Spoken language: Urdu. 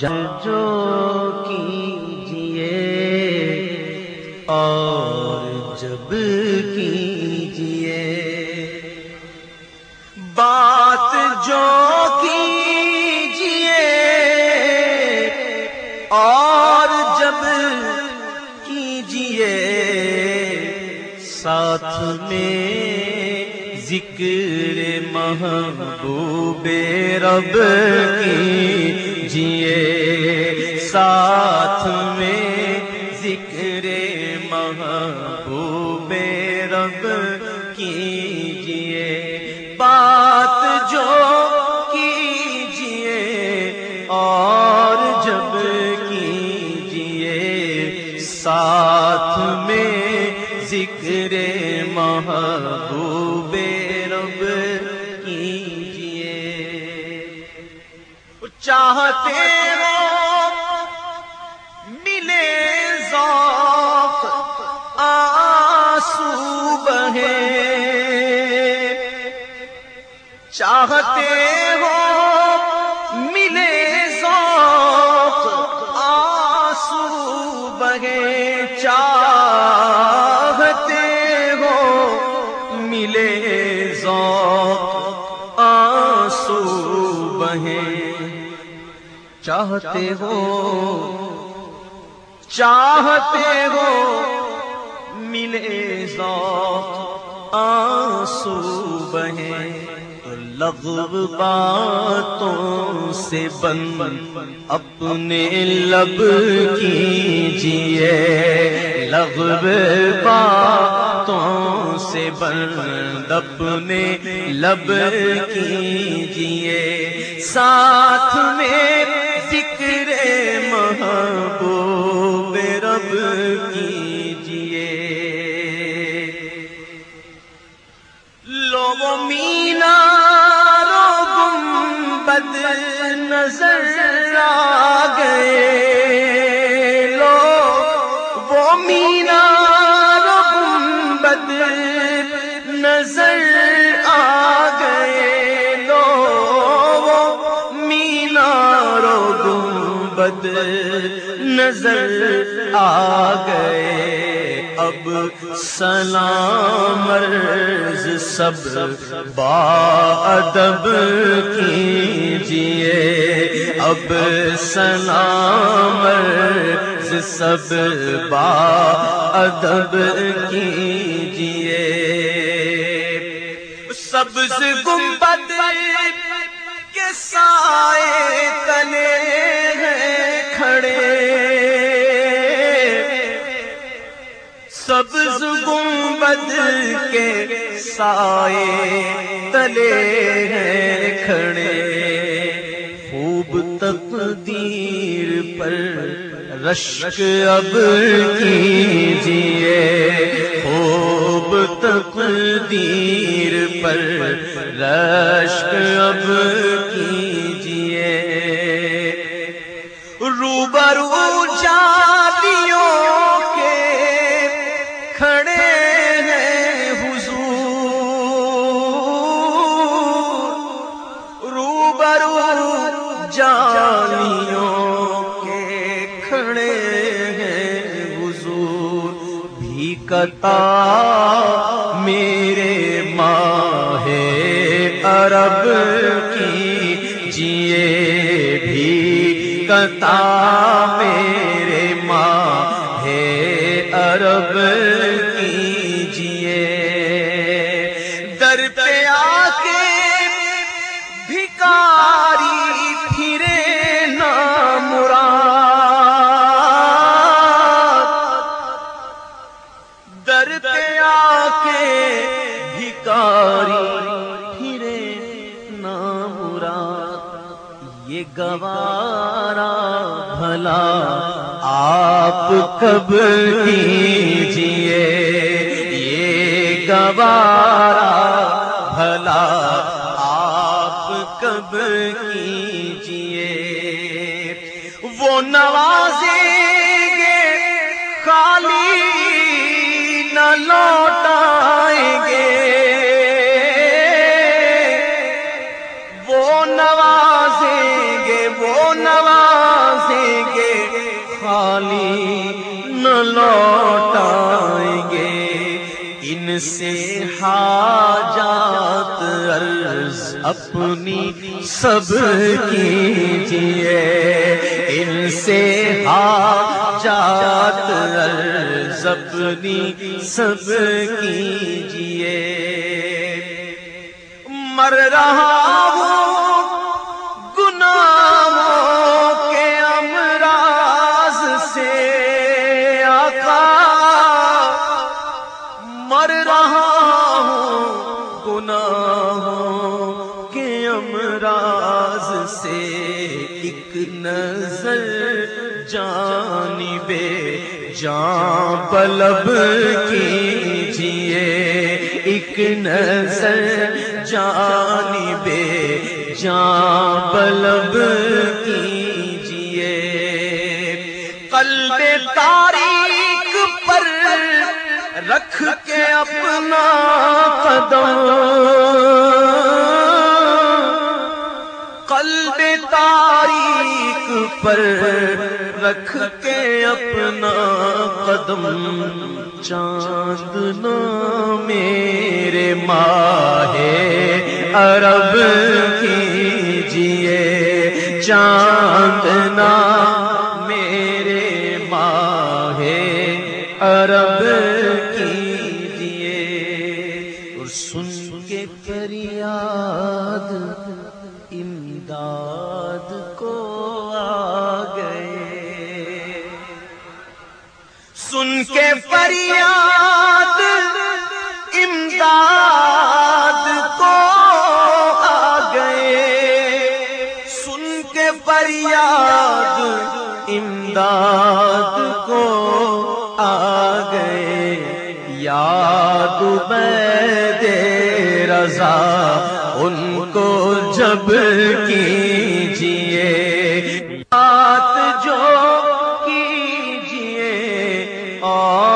جو کیجیے اور جب کیجیے۔ بات جو کیجیے اور جب کیجیے۔ ساتھ میں ذکر محبوب رب کی کیجیے ساتھ میں ذکر محبوب رب کی جیے بات جو چاہتے ہو ملے ذوق، آنسو بہے۔ چاہتے ہو ملے ذوق، آنسو بہے۔ چاہتے ہو ملے ذوق، آنسو بہے۔ چاہتے ہو چاہتے ہو ملے ذوق آنسو بہیں تو لغو باتوں سے بن اپنے لب کیجیے لغو باتوں سے بند اپنے لب کیجیے ساتھ میں ذکر محبوب رب کیجیے لوگوں مینا گنبد نظر آ گئے۔ گنبد نظر آ گئے۔ اب سلام عرض سب با ادب کیجیے اب سلام عرض سب با ادب کیجیے سبز گنبد کے سائے تلے ہیں۔ کھڑے سبز گنبد کے سائے تلے ہیں کھڑے۔ خوب تقدیر پر رشک اب کیجیے خوب تقدیر پر رشک اب کیجیے روبرو جالیوں کے کھڑے ہیں حضور۔ روبرو جالیوں کے کھڑے ہیں حضور۔ بھی کتا میرے ماہ عرب کتا میں یہ گوارا بھلا آپ کب کیجیے یہ گوارا بھلا آپ کب کیجیے وہ نوازے نہ لوٹائیں گے۔ ان سے حاجات عرض اپنی سب کیجیے۔ ان سے حاجات عرض اپنی سب کیجیے۔ مر رہا گناہوں کے امراض سے ایک نظر جانب جان پلب کیجیے، ایک نظر جانب جان پلب کیجیے۔ قلب تاریخ پر رکھ کے اپنا قدم تاریخ پر رکھ کے اپنا قدم چاندنا میرے ماہ عرب کیجیے چاندنا فریاد امداد کو آ گئے۔ سن کے فریاد امداد کو آ گئے۔ یاد میں دے رضا، ان کو جب کیجیے۔ بات جو کیجیے۔ اور